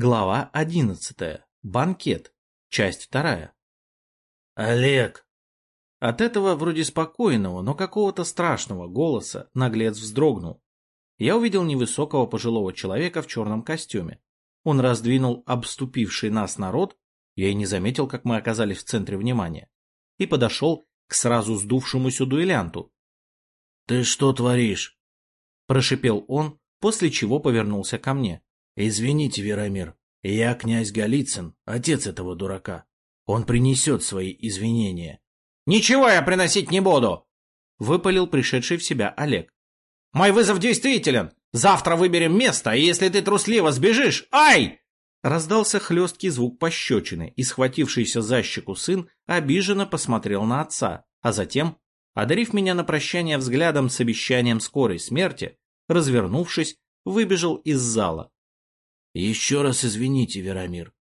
Глава одиннадцатая. Банкет. Часть вторая. «Олег!» От этого вроде спокойного, но какого-то страшного голоса наглец вздрогнул. Я увидел невысокого пожилого человека в черном костюме. Он раздвинул обступивший нас народ, я и не заметил, как мы оказались в центре внимания, и подошел к сразу сдувшемуся дуэлянту. «Ты что творишь?» – прошипел он, после чего повернулся ко мне. «Извините, Веромир, я князь Голицын, отец этого дурака. Он принесет свои извинения». «Ничего я приносить не буду!» — выпалил пришедший в себя Олег. «Мой вызов действителен! Завтра выберем место, и если ты трусливо сбежишь... Ай!» Раздался хлесткий звук пощечины, и схватившийся за щеку сын обиженно посмотрел на отца, а затем, одарив меня на прощание взглядом с обещанием скорой смерти, развернувшись, выбежал из зала. «Еще раз извините, Веромир».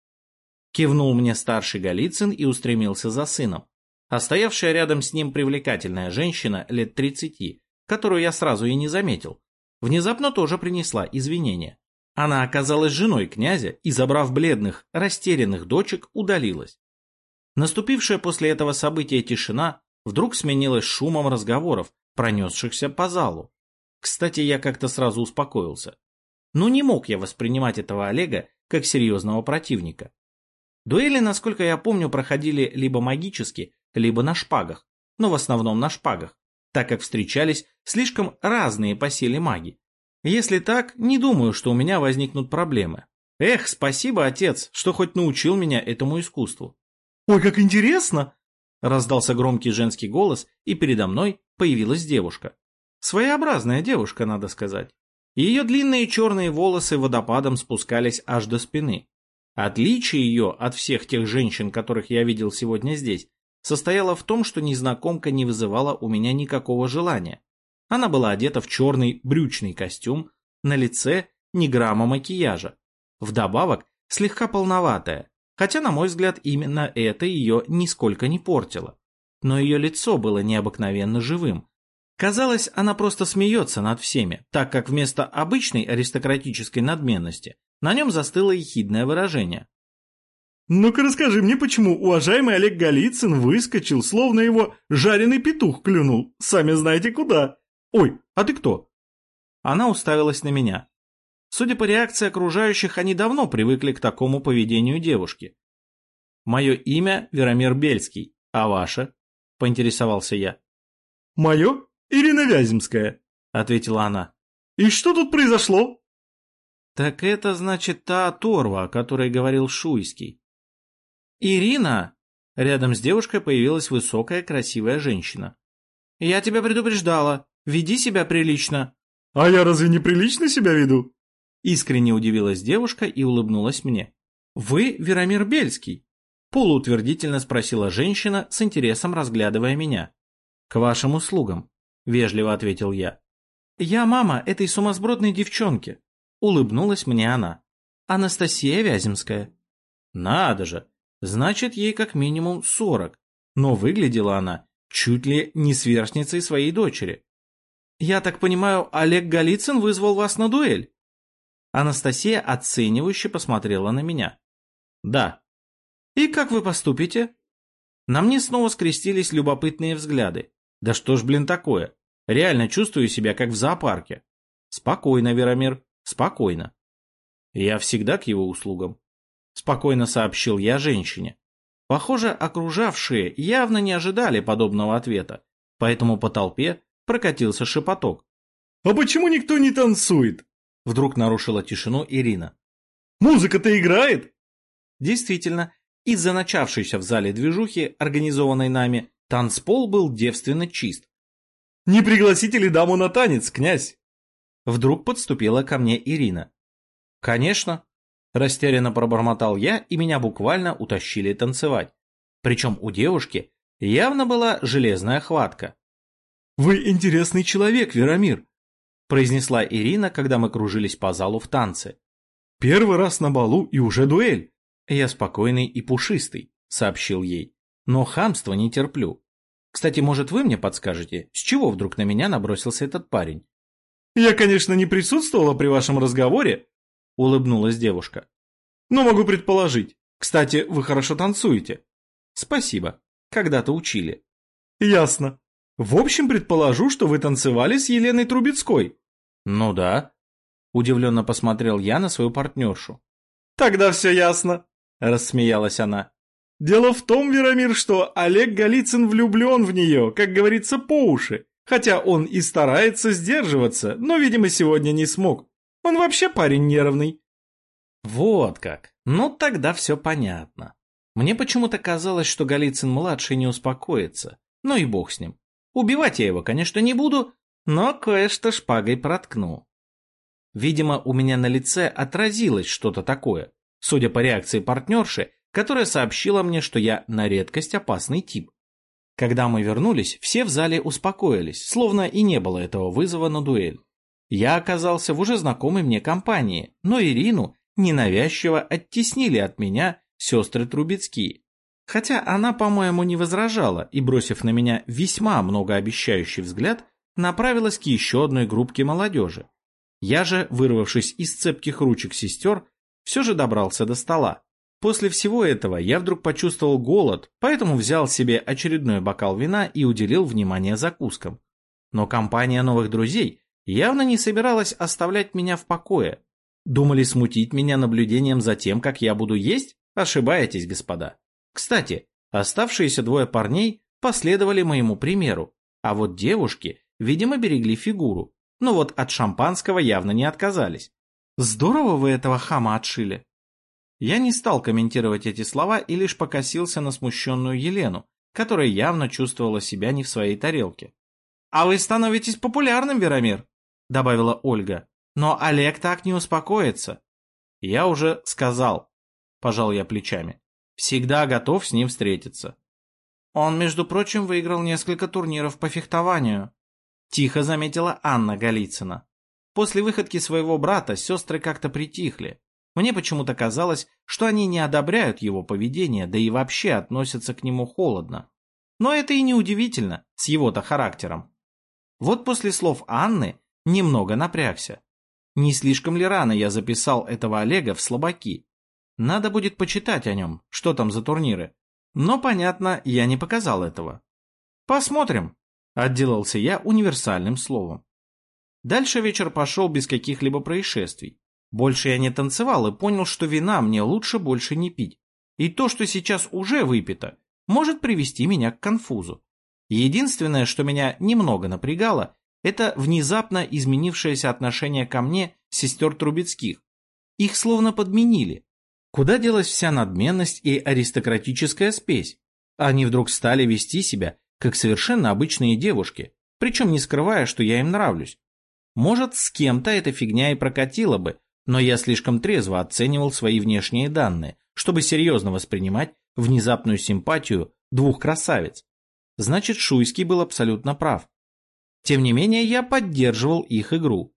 Кивнул мне старший Голицын и устремился за сыном. А стоявшая рядом с ним привлекательная женщина лет тридцати, которую я сразу и не заметил, внезапно тоже принесла извинения. Она оказалась женой князя и, забрав бледных, растерянных дочек, удалилась. Наступившая после этого события тишина вдруг сменилась шумом разговоров, пронесшихся по залу. Кстати, я как-то сразу успокоился. Но не мог я воспринимать этого Олега как серьезного противника. Дуэли, насколько я помню, проходили либо магически, либо на шпагах, но в основном на шпагах, так как встречались слишком разные по силе маги. Если так, не думаю, что у меня возникнут проблемы. Эх, спасибо, отец, что хоть научил меня этому искусству. «Ой, как интересно!» Раздался громкий женский голос, и передо мной появилась девушка. Своеобразная девушка, надо сказать. Ее длинные черные волосы водопадом спускались аж до спины. Отличие ее от всех тех женщин, которых я видел сегодня здесь, состояло в том, что незнакомка не вызывала у меня никакого желания. Она была одета в черный брючный костюм, на лице ни грамма макияжа. Вдобавок, слегка полноватая, хотя, на мой взгляд, именно это ее нисколько не портило. Но ее лицо было необыкновенно живым, Казалось, она просто смеется над всеми, так как вместо обычной аристократической надменности на нем застыло ехидное выражение. «Ну-ка расскажи мне, почему уважаемый Олег Голицын выскочил, словно его жареный петух клюнул, сами знаете куда. Ой, а ты кто?» Она уставилась на меня. Судя по реакции окружающих, они давно привыкли к такому поведению девушки. «Мое имя Веромир Бельский, а ваше?» – поинтересовался я. «Мое? Ирина Вяземская», — ответила она. «И что тут произошло?» «Так это, значит, та оторва, о которой говорил Шуйский». «Ирина!» Рядом с девушкой появилась высокая красивая женщина. «Я тебя предупреждала. Веди себя прилично». «А я разве не прилично себя веду?» Искренне удивилась девушка и улыбнулась мне. «Вы Веромир Бельский?» Полуутвердительно спросила женщина, с интересом разглядывая меня. «К вашим услугам», вежливо ответил я. Я мама этой сумасбродной девчонки, улыбнулась мне она. Анастасия Вяземская. Надо же, значит, ей как минимум сорок, но выглядела она чуть ли не сверстницей своей дочери. Я так понимаю, Олег Голицын вызвал вас на дуэль? Анастасия оценивающе посмотрела на меня. Да. И как вы поступите? На мне снова скрестились любопытные взгляды. Да что ж, блин, такое? Реально чувствую себя как в зоопарке. Спокойно, Веромир, спокойно. Я всегда к его услугам. Спокойно сообщил я женщине. Похоже, окружавшие явно не ожидали подобного ответа, поэтому по толпе прокатился шепоток. «А почему никто не танцует?» Вдруг нарушила тишину Ирина. «Музыка-то играет?» Действительно, из-за начавшейся в зале движухи, организованной нами, танцпол был девственно чист, не пригласите ли даму на танец, князь? Вдруг подступила ко мне Ирина. Конечно. Растерянно пробормотал я, и меня буквально утащили танцевать. Причем у девушки явно была железная хватка. «Вы интересный человек, Веромир», — произнесла Ирина, когда мы кружились по залу в танце. «Первый раз на балу и уже дуэль». «Я спокойный и пушистый», — сообщил ей. «Но хамства не терплю. Кстати, может, вы мне подскажете, с чего вдруг на меня набросился этот парень? Я, конечно, не присутствовала при вашем разговоре, улыбнулась девушка. но могу предположить. Кстати, вы хорошо танцуете. Спасибо. Когда-то учили. Ясно. В общем, предположу, что вы танцевали с Еленой Трубецкой. Ну да. Удивленно посмотрел я на свою партнершу. Тогда все ясно, рассмеялась она. Дело в том, Веромир, что Олег Голицын влюблен в нее, как говорится, по уши. Хотя он и старается сдерживаться, но, видимо, сегодня не смог. Он вообще парень нервный. Вот как. Ну, тогда все понятно. Мне почему-то казалось, что Голицын-младший не успокоится. Ну и бог с ним. Убивать я его, конечно, не буду, но кое-что шпагой проткну. Видимо, у меня на лице отразилось что-то такое, судя по реакции партнерши, которая сообщила мне, что я на редкость опасный тип. Когда мы вернулись, все в зале успокоились, словно и не было этого вызова на дуэль. Я оказался в уже знакомой мне компании, но Ирину ненавязчиво оттеснили от меня сестры Трубецкие. Хотя она, по-моему, не возражала и, бросив на меня весьма многообещающий взгляд, направилась к еще одной группке молодежи. Я же, вырвавшись из цепких ручек сестер, все же добрался до стола. После всего этого я вдруг почувствовал голод, поэтому взял себе очередной бокал вина и уделил внимание закускам. Но компания новых друзей явно не собиралась оставлять меня в покое. Думали смутить меня наблюдением за тем, как я буду есть? Ошибаетесь, господа. Кстати, оставшиеся двое парней последовали моему примеру, а вот девушки, видимо, берегли фигуру, но вот от шампанского явно не отказались. Здорово вы этого хама отшили. Я не стал комментировать эти слова и лишь покосился на смущенную Елену, которая явно чувствовала себя не в своей тарелке. «А вы становитесь популярным, Веромир», — добавила Ольга. «Но Олег так не успокоится». «Я уже сказал», — пожал я плечами. Всегда готов с ним встретиться. Он, между прочим, выиграл несколько турниров по фехтованию. Тихо заметила Анна Голицына. После выходки своего брата сестры как-то притихли. Мне почему-то казалось, что они не одобряют его поведение, да и вообще относятся к нему холодно. Но это и не удивительно, с его-то характером. Вот после слов Анны немного напрягся. Не слишком ли рано я записал этого Олега в слабаки? Надо будет почитать о нем, что там за турниры. Но, понятно, я не показал этого. Посмотрим, отделался я универсальным словом. Дальше вечер пошел без каких-либо происшествий. Больше я не танцевал и понял, что вина мне лучше больше не пить. И то, что сейчас уже выпито, может привести меня к конфузу. Единственное, что меня немного напрягало, это внезапно изменившееся отношение ко мне сестер Трубецких. Их словно подменили. Куда делась вся надменность и аристократическая спесь? Они вдруг стали вести себя, как совершенно обычные девушки, причем не скрывая, что я им нравлюсь. Может, с кем-то эта фигня и прокатила бы, но я слишком трезво оценивал свои внешние данные, чтобы серьезно воспринимать внезапную симпатию двух красавиц. Значит, Шуйский был абсолютно прав. Тем не менее, я поддерживал их игру.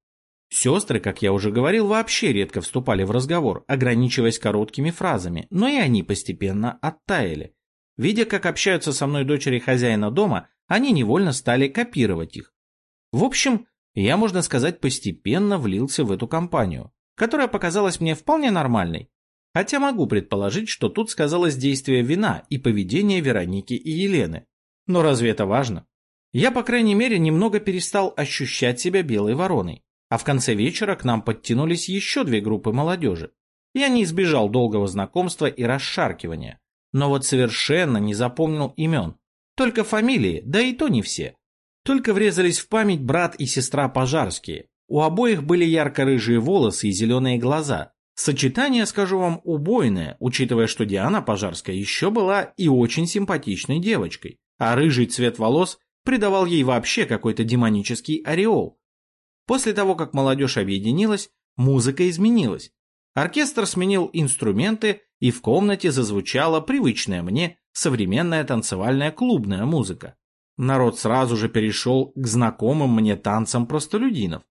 Сестры, как я уже говорил, вообще редко вступали в разговор, ограничиваясь короткими фразами, но и они постепенно оттаяли. Видя, как общаются со мной дочери хозяина дома, они невольно стали копировать их. В общем, я, можно сказать, постепенно влился в эту компанию, которая показалась мне вполне нормальной. Хотя могу предположить, что тут сказалось действие вина и поведение Вероники и Елены. Но разве это важно? Я, по крайней мере, немного перестал ощущать себя белой вороной. А в конце вечера к нам подтянулись еще две группы молодежи. Я не избежал долгого знакомства и расшаркивания, но вот совершенно не запомнил имен. Только фамилии, да и то не все. Только врезались в память брат и сестра Пожарские. У обоих были ярко-рыжие волосы и зеленые глаза. Сочетание, скажу вам, убойное, учитывая, что Диана Пожарская еще была и очень симпатичной девочкой, а рыжий цвет волос придавал ей вообще какой-то демонический ореол. После того, как молодежь объединилась, музыка изменилась. Оркестр сменил инструменты, и в комнате зазвучала привычная мне современная танцевальная клубная музыка. Народ сразу же перешел к знакомым мне танцам простолюдинов.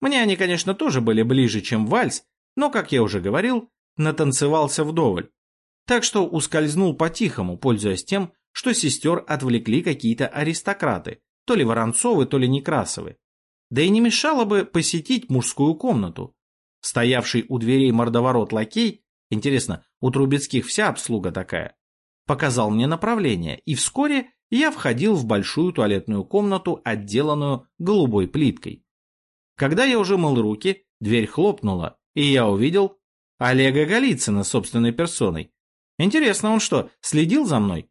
Мне они, конечно, тоже были ближе, чем вальс, но, как я уже говорил, натанцевался вдоволь. Так что ускользнул по-тихому, пользуясь тем, что сестер отвлекли какие-то аристократы, то ли Воронцовы, то ли Некрасовы. Да и не мешало бы посетить мужскую комнату. Стоявший у дверей мордоворот лакей Интересно, у Трубецких вся обслуга такая? Показал мне направление, и вскоре я входил в большую туалетную комнату, отделанную голубой плиткой. Когда я уже мыл руки, дверь хлопнула, и я увидел Олега Голицына собственной персоной. Интересно, он что, следил за мной?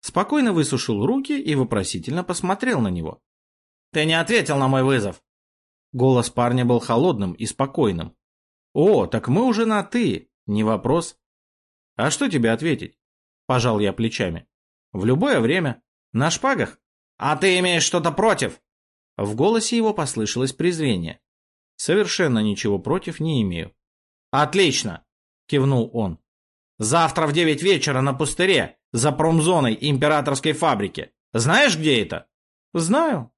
Спокойно высушил руки и вопросительно посмотрел на него. «Ты не ответил на мой вызов!» Голос парня был холодным и спокойным. «О, так мы уже на «ты», не вопрос». «А что тебе ответить?» Пожал я плечами. «В любое время. На шпагах?» «А ты имеешь что-то против?» В голосе его послышалось презрение. «Совершенно ничего против не имею». «Отлично!» — кивнул он. «Завтра в девять вечера на пустыре, за промзоной императорской фабрики. Знаешь, где это?» «Знаю».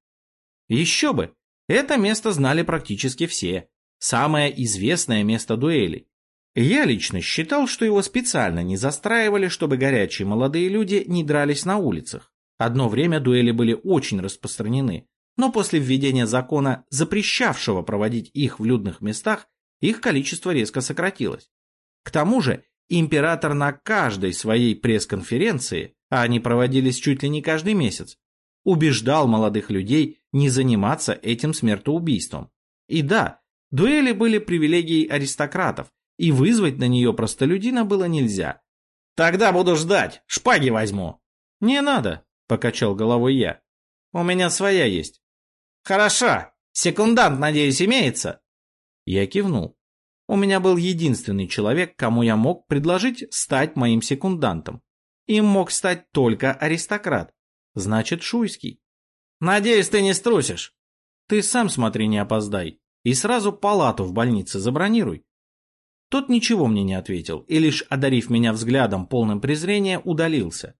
«Еще бы! Это место знали практически все. Самое известное место дуэлей. Я лично считал, что его специально не застраивали, чтобы горячие молодые люди не дрались на улицах. Одно время дуэли были очень распространены, но после введения закона, запрещавшего проводить их в людных местах, их количество резко сократилось. К тому же, император на каждой своей пресс-конференции, а они проводились чуть ли не каждый месяц, убеждал молодых людей не заниматься этим смертоубийством. И да, дуэли были привилегией аристократов, и вызвать на нее простолюдина было нельзя. «Тогда буду ждать, шпаги возьму». «Не надо», — покачал головой я. «У меня своя есть». «Хорошо. Секундант, надеюсь, имеется?» Я кивнул. У меня был единственный человек, кому я мог предложить стать моим секундантом. Им мог стать только аристократ. Значит, Шуйский. Надеюсь, ты не струсишь. Ты сам смотри, не опоздай. И сразу палату в больнице забронируй. Тот ничего мне не ответил, и лишь одарив меня взглядом полным презрения, удалился.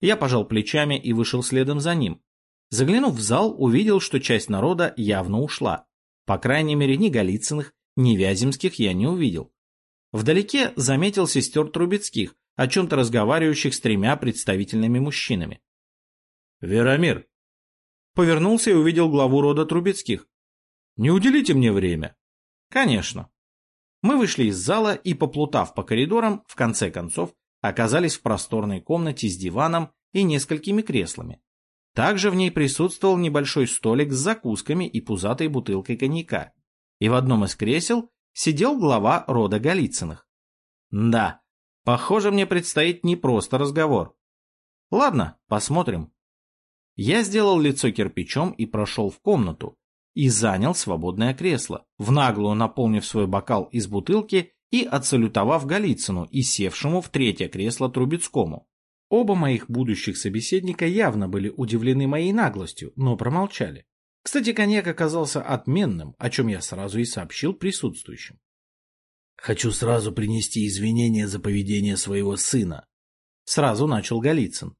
Я пожал плечами и вышел следом за ним. Заглянув в зал, увидел, что часть народа явно ушла. По крайней мере, ни Голицыных, ни Вяземских я не увидел. Вдалеке заметил сестер Трубецких, о чем-то разговаривающих с тремя представительными мужчинами. «Веромир!» Повернулся и увидел главу рода Трубецких. «Не уделите мне время?» «Конечно». Мы вышли из зала и, поплутав по коридорам, в конце концов, оказались в просторной комнате с диваном и несколькими креслами. Также в ней присутствовал небольшой столик с закусками и пузатой бутылкой коньяка. И в одном из кресел сидел глава рода Голицыных. Да, похоже, мне предстоит не просто разговор. Ладно, посмотрим. Я сделал лицо кирпичом и прошел в комнату, и занял свободное кресло, в наглую наполнив свой бокал из бутылки и отсалютовав Голицыну и севшему в третье кресло Трубецкому. Оба моих будущих собеседника явно были удивлены моей наглостью, но промолчали. Кстати, коньяк оказался отменным, о чем я сразу и сообщил присутствующим. «Хочу сразу принести извинения за поведение своего сына», — сразу начал Голицын.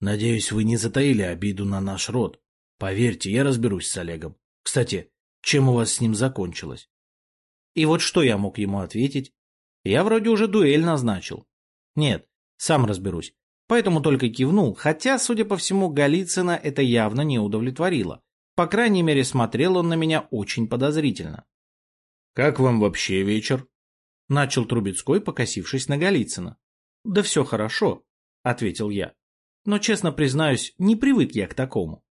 «Надеюсь, вы не затаили обиду на наш род. Поверьте, я разберусь с Олегом. Кстати, чем у вас с ним закончилось? И вот что я мог ему ответить? Я вроде уже дуэль назначил. Нет, сам разберусь. Поэтому только кивнул, хотя, судя по всему, Голицына это явно не удовлетворило. По крайней мере, смотрел он на меня очень подозрительно. «Как вам вообще вечер?» Начал Трубецкой, покосившись на Голицына. «Да все хорошо», — ответил я. «Но, честно признаюсь, не привык я к такому».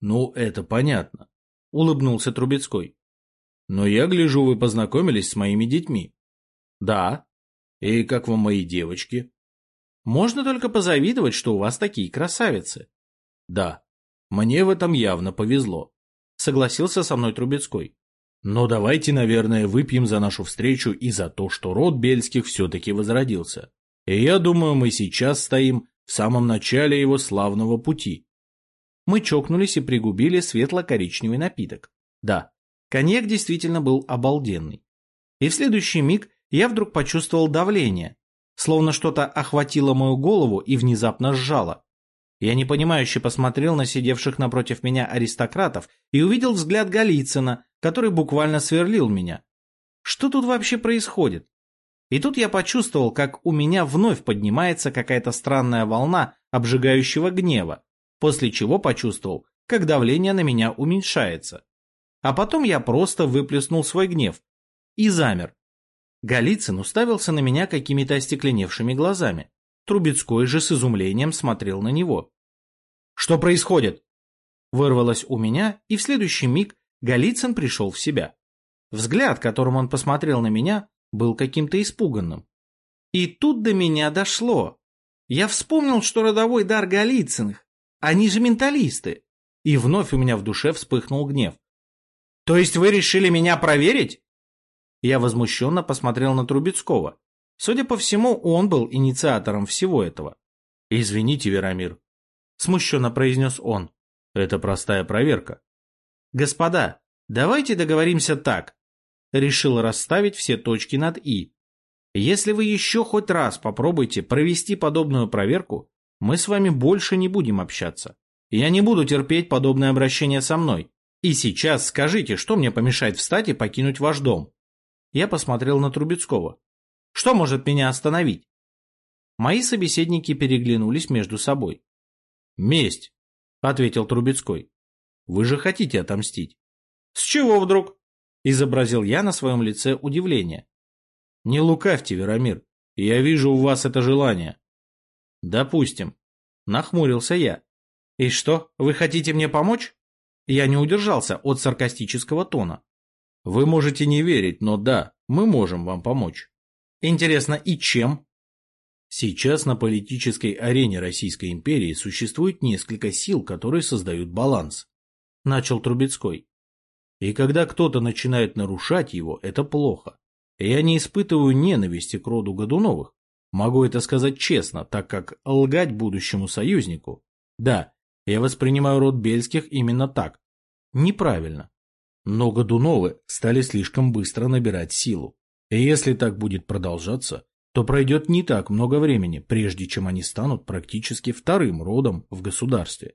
«Ну, это понятно улыбнулся Трубецкой. Но я гляжу, вы познакомились с моими детьми. Да. И как вам мои девочки? Можно только позавидовать, что у вас такие красавицы. Да. Мне в этом явно повезло. Согласился со мной Трубецкой. Но давайте, наверное, выпьем за нашу встречу и за то, что род Бельских все-таки возродился. И я думаю, мы сейчас стоим в самом начале его славного пути. Мы чокнулись и пригубили светло-коричневый напиток. Да, коньяк действительно был обалденный. И в следующий миг я вдруг почувствовал давление, словно что-то охватило мою голову и внезапно сжало. Я непонимающе посмотрел на сидевших напротив меня аристократов и увидел взгляд Голицына, который буквально сверлил меня. Что тут вообще происходит? И тут я почувствовал, как у меня вновь поднимается какая-то странная волна обжигающего гнева, после чего почувствовал, как давление на меня уменьшается. А потом я просто выплеснул свой гнев и замер. Голицын уставился на меня какими-то остекленевшими глазами. Трубецкой же с изумлением смотрел на него. «Что происходит?» Вырвалось у меня, и в следующий миг Голицын пришел в себя. Взгляд, которым он посмотрел на меня, был каким-то испуганным. И тут до меня дошло. Я вспомнил, что родовой дар Голицыных. Они же менталисты. И вновь у меня в душе вспыхнул гнев. «То есть вы решили меня проверить?» Я возмущенно посмотрел на Трубецкого. Судя по всему, он был инициатором всего этого. «Извините, Верамир», — смущенно произнес он. «Это простая проверка». «Господа, давайте договоримся так». Решил расставить все точки над «и». Если вы еще хоть раз попробуете провести подобную проверку, мы с вами больше не будем общаться. Я не буду терпеть подобное обращение со мной. И сейчас скажите, что мне помешает встать и покинуть ваш дом? Я посмотрел на Трубецкого. Что может меня остановить? Мои собеседники переглянулись между собой. «Месть», — ответил Трубецкой. «Вы же хотите отомстить». «С чего вдруг?» — изобразил я на своем лице удивление. Не лукавьте, Верамир. Я вижу у вас это желание. Допустим. Нахмурился я. И что, вы хотите мне помочь? Я не удержался от саркастического тона. Вы можете не верить, но да, мы можем вам помочь. Интересно, и чем? Сейчас на политической арене Российской империи существует несколько сил, которые создают баланс. Начал Трубецкой. И когда кто-то начинает нарушать его, это плохо. Я не испытываю ненависти к роду Годуновых. Могу это сказать честно, так как лгать будущему союзнику... Да, я воспринимаю род Бельских именно так. Неправильно. Но Годуновы стали слишком быстро набирать силу. И если так будет продолжаться, то пройдет не так много времени, прежде чем они станут практически вторым родом в государстве.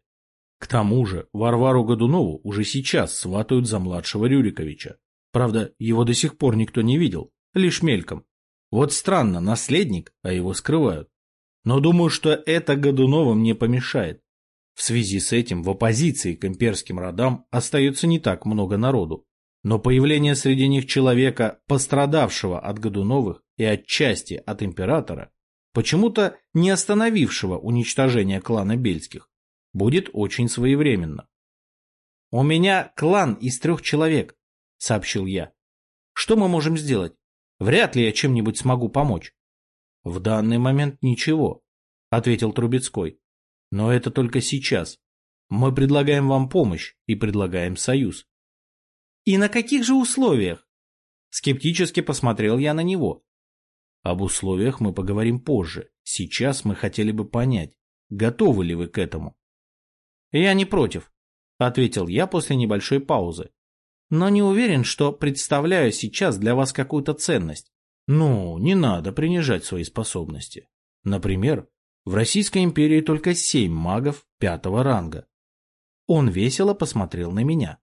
К тому же Варвару Годунову уже сейчас сватают за младшего Рюриковича, Правда, его до сих пор никто не видел, лишь мельком. Вот странно, наследник, а его скрывают. Но думаю, что это Годуновым не помешает. В связи с этим в оппозиции к имперским родам остается не так много народу. Но появление среди них человека, пострадавшего от Годуновых и отчасти от императора, почему-то не остановившего уничтожение клана Бельских, будет очень своевременно. У меня клан из трех человек, — сообщил я. «Что мы можем сделать? Вряд ли я чем-нибудь смогу помочь». «В данный момент ничего», — ответил Трубецкой. «Но это только сейчас. Мы предлагаем вам помощь и предлагаем союз». «И на каких же условиях?» Скептически посмотрел я на него. «Об условиях мы поговорим позже. Сейчас мы хотели бы понять, готовы ли вы к этому». «Я не против», — ответил я после небольшой паузы но не уверен, что представляю сейчас для вас какую-то ценность. Ну, не надо принижать свои способности. Например, в Российской империи только семь магов пятого ранга. Он весело посмотрел на меня.